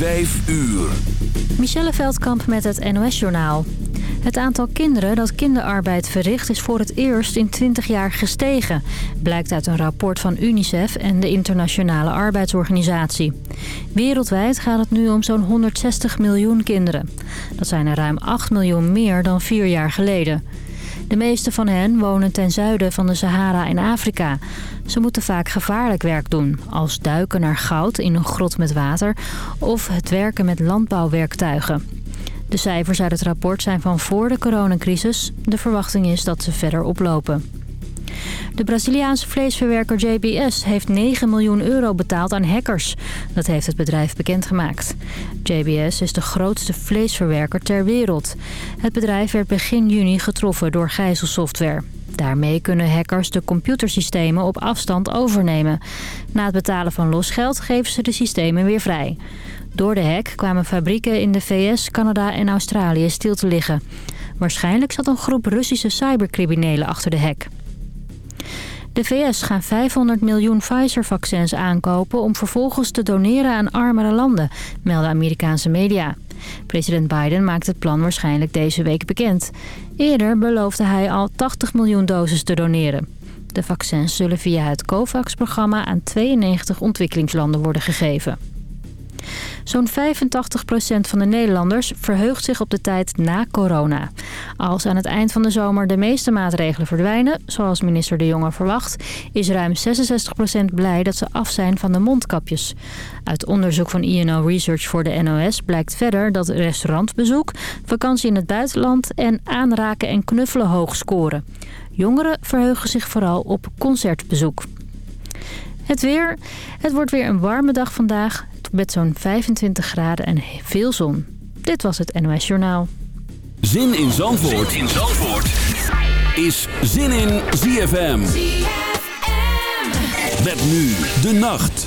Vijf uur. Michelle Veldkamp met het NOS-journaal. Het aantal kinderen dat kinderarbeid verricht is voor het eerst in 20 jaar gestegen. Blijkt uit een rapport van UNICEF en de Internationale Arbeidsorganisatie. Wereldwijd gaat het nu om zo'n 160 miljoen kinderen. Dat zijn er ruim 8 miljoen meer dan vier jaar geleden. De meeste van hen wonen ten zuiden van de Sahara in Afrika. Ze moeten vaak gevaarlijk werk doen, als duiken naar goud in een grot met water... of het werken met landbouwwerktuigen. De cijfers uit het rapport zijn van voor de coronacrisis. De verwachting is dat ze verder oplopen. De Braziliaanse vleesverwerker JBS heeft 9 miljoen euro betaald aan hackers. Dat heeft het bedrijf bekendgemaakt. JBS is de grootste vleesverwerker ter wereld. Het bedrijf werd begin juni getroffen door gijzelsoftware. Daarmee kunnen hackers de computersystemen op afstand overnemen. Na het betalen van losgeld geven ze de systemen weer vrij. Door de hack kwamen fabrieken in de VS, Canada en Australië stil te liggen. Waarschijnlijk zat een groep Russische cybercriminelen achter de hack. De VS gaan 500 miljoen Pfizer-vaccins aankopen om vervolgens te doneren aan armere landen, melden Amerikaanse media. President Biden maakt het plan waarschijnlijk deze week bekend. Eerder beloofde hij al 80 miljoen doses te doneren. De vaccins zullen via het COVAX-programma aan 92 ontwikkelingslanden worden gegeven. Zo'n 85% van de Nederlanders verheugt zich op de tijd na corona. Als aan het eind van de zomer de meeste maatregelen verdwijnen, zoals minister De Jonge verwacht... is ruim 66% blij dat ze af zijn van de mondkapjes. Uit onderzoek van INO Research voor de NOS blijkt verder dat restaurantbezoek... vakantie in het buitenland en aanraken en knuffelen hoog scoren. Jongeren verheugen zich vooral op concertbezoek. Het weer. Het wordt weer een warme dag vandaag met zo'n 25 graden en veel zon. Dit was het NOS Journaal. Zin in Zandvoort, zin in Zandvoort. is Zin in ZFM. ZFM. Met nu de nacht.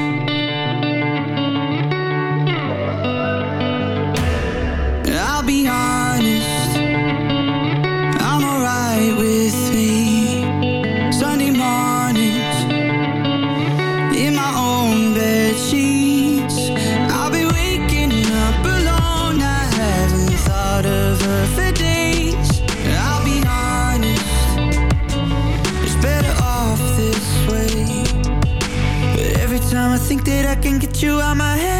you out my head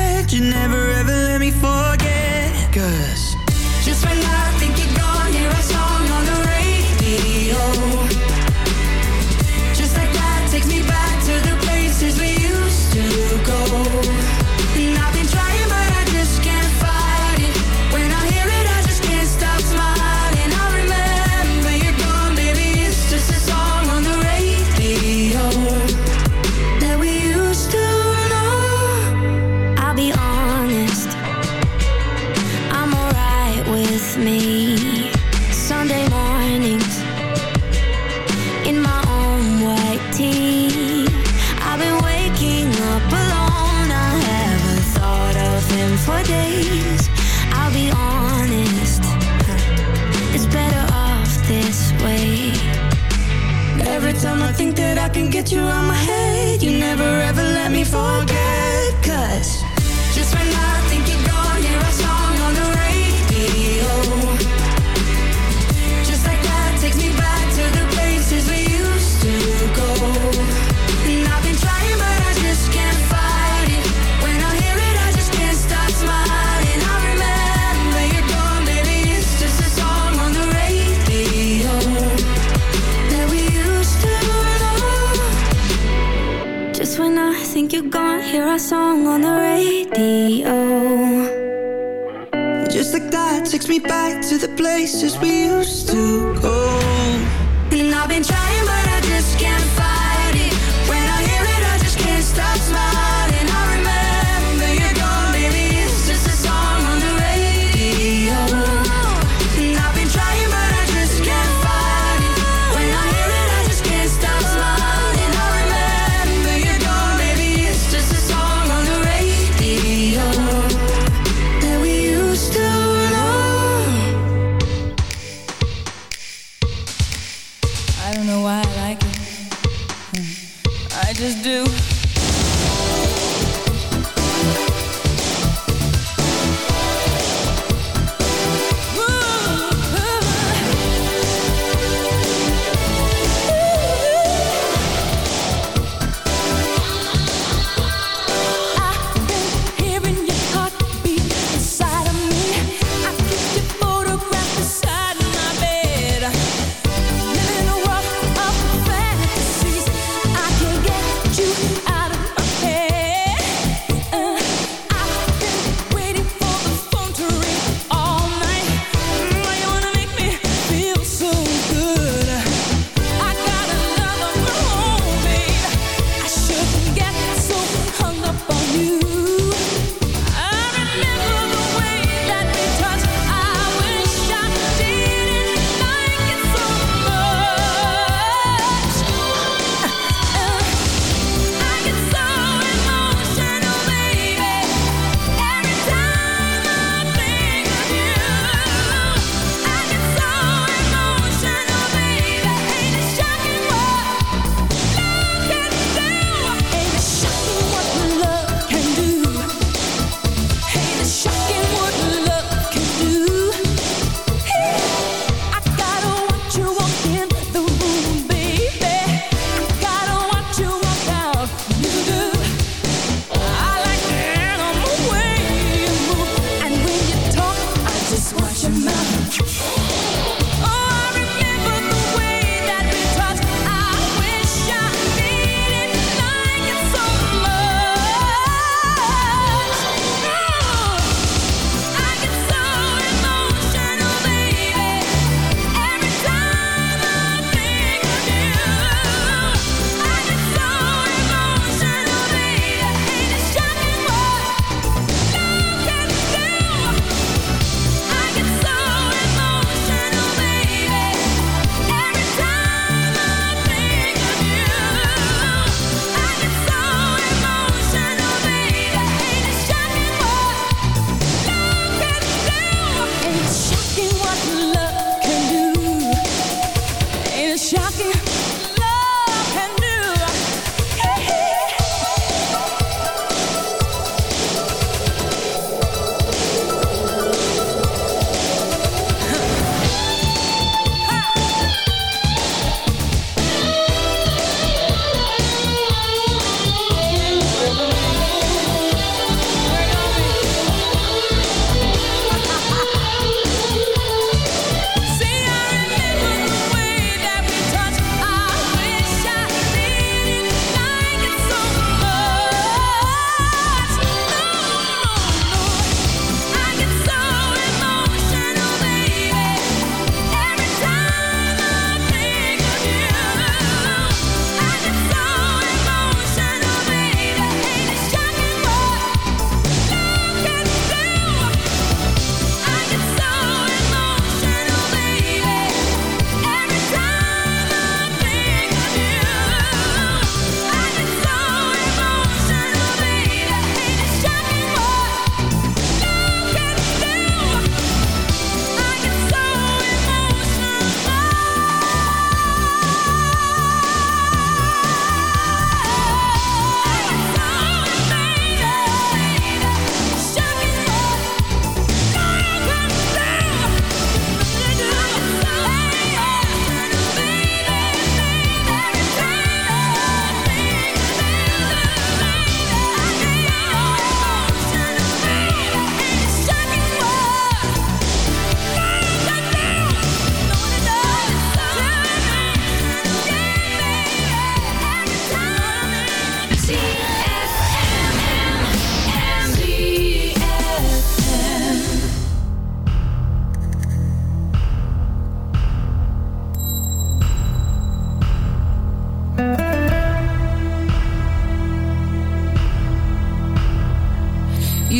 our song on the radio. Just like that takes me back to the places we used to go. And I've been trying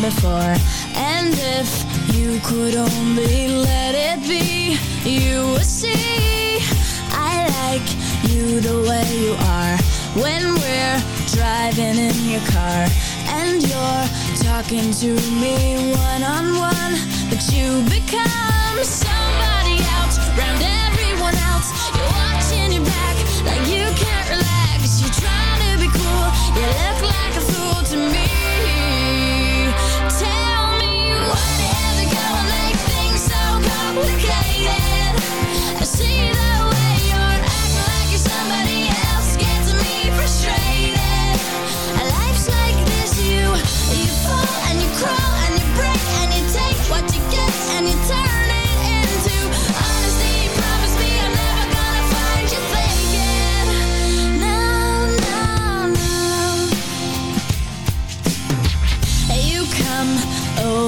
before. And if you could only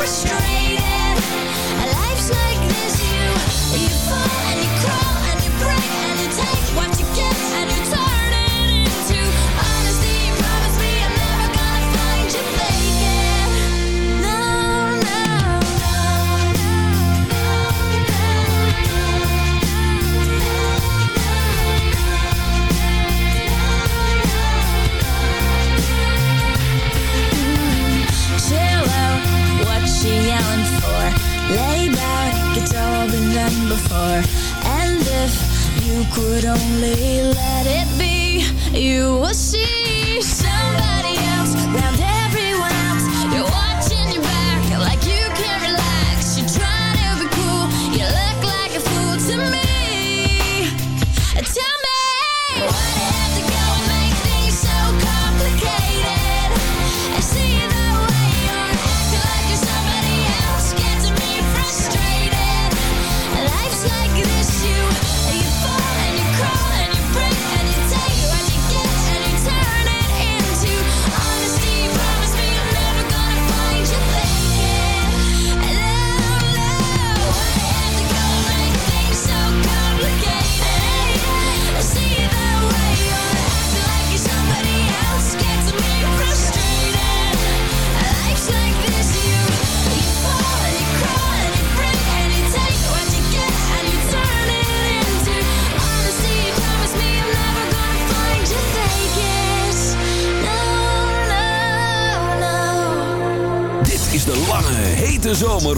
restraint. before. And if you could only let it be You would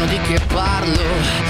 Sanno di che parlo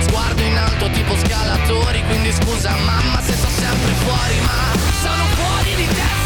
Sguardo in alto tipo scalatori Quindi scusa mamma se sto sempre fuori Ma sono fuori di testa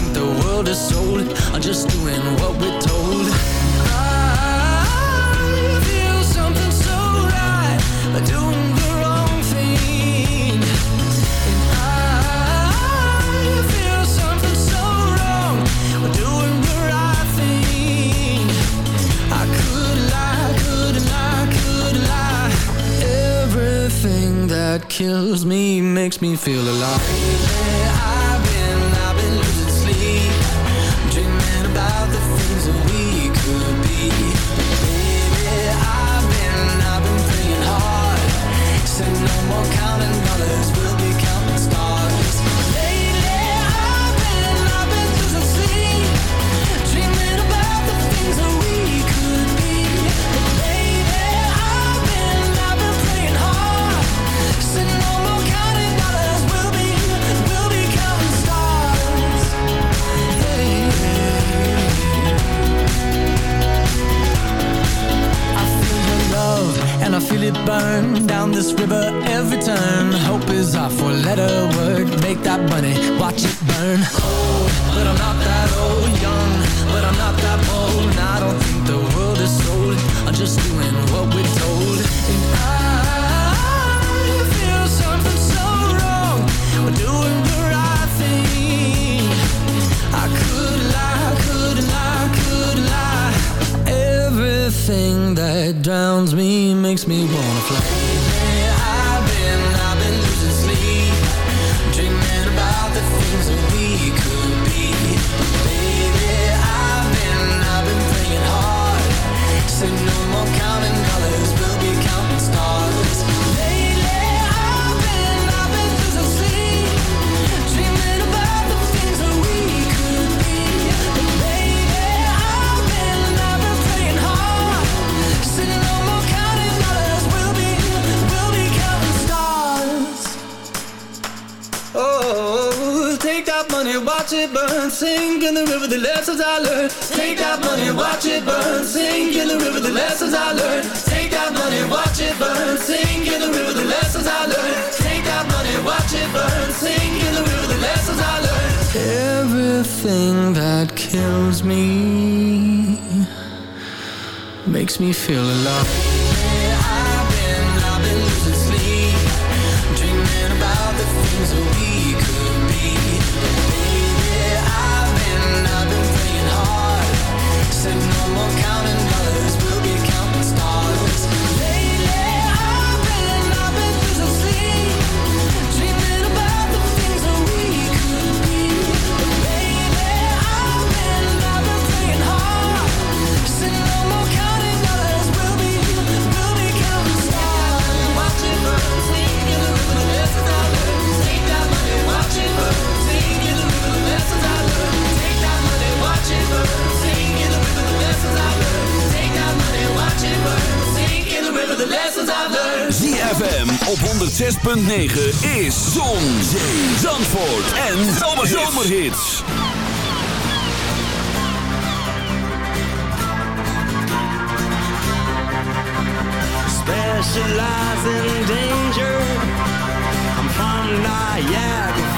or sold Are just doing what we're told. I feel something so right. Doing the wrong thing. And I feel something so wrong. Doing the right thing. I could lie, could lie, could lie. Everything that kills me makes me feel alive. never ever me feel alive. 9 is Zon, Zee, Zandvoort en Zomerhits. Specialize in danger. I'm from Niagara.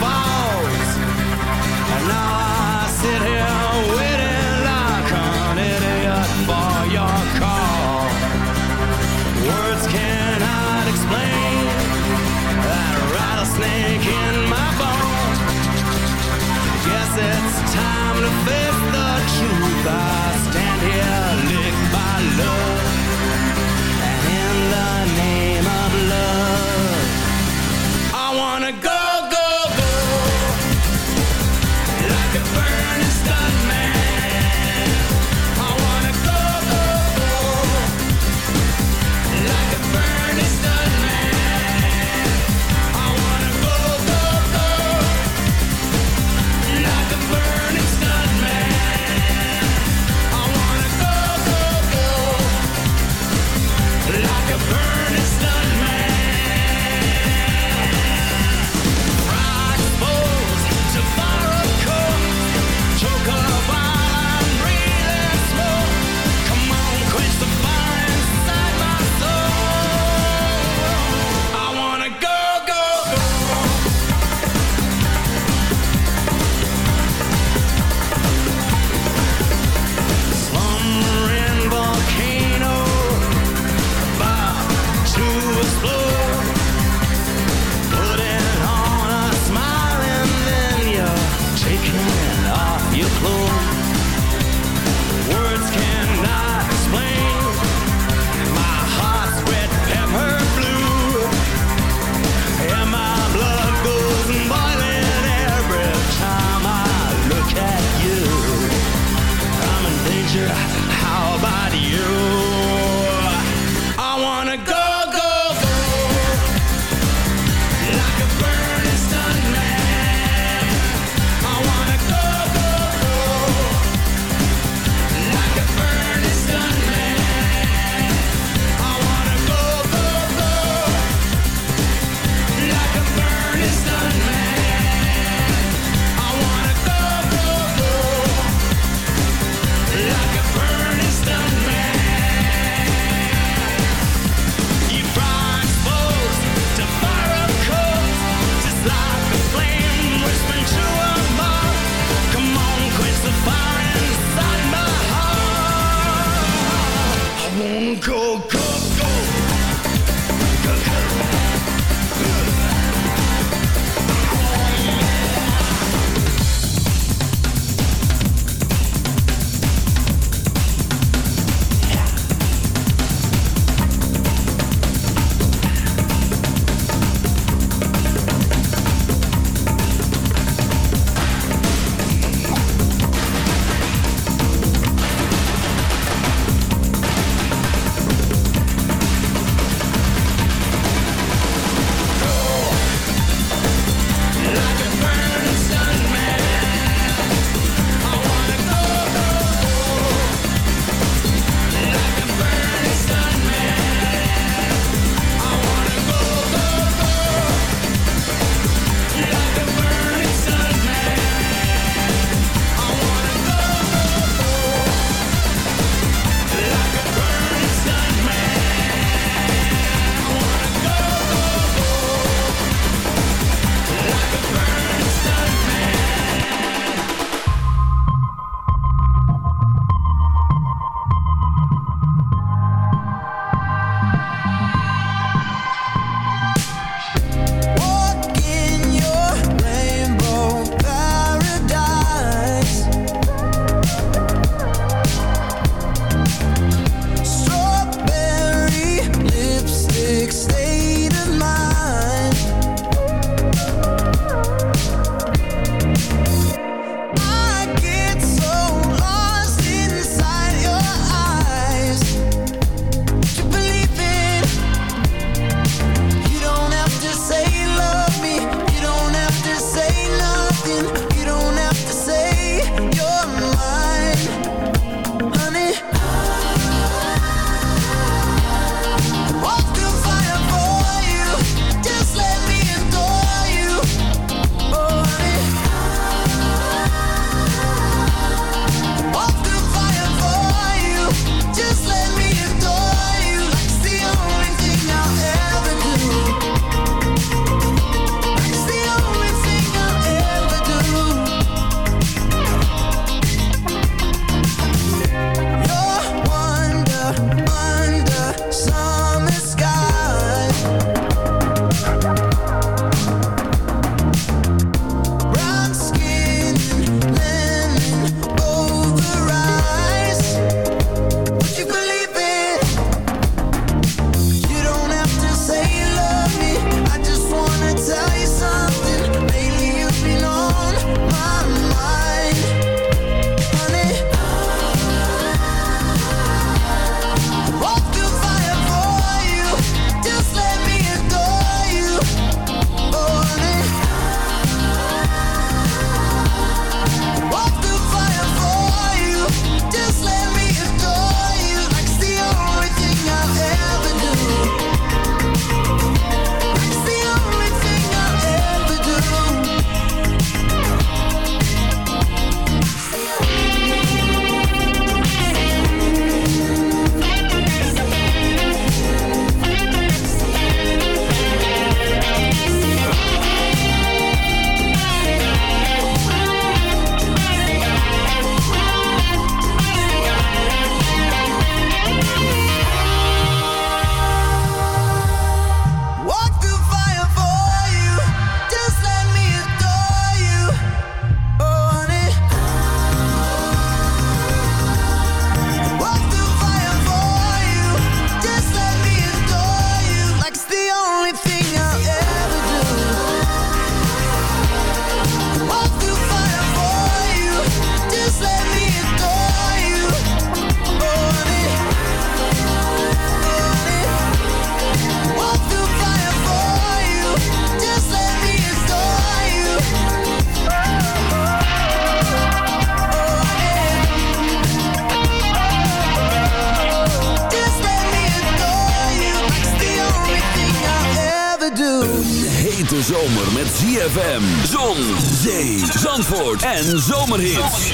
En zomerhits.